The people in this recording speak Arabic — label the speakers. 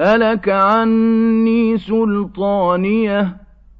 Speaker 1: هَلَكَ عَنِّي سُلْطَانِيَهْ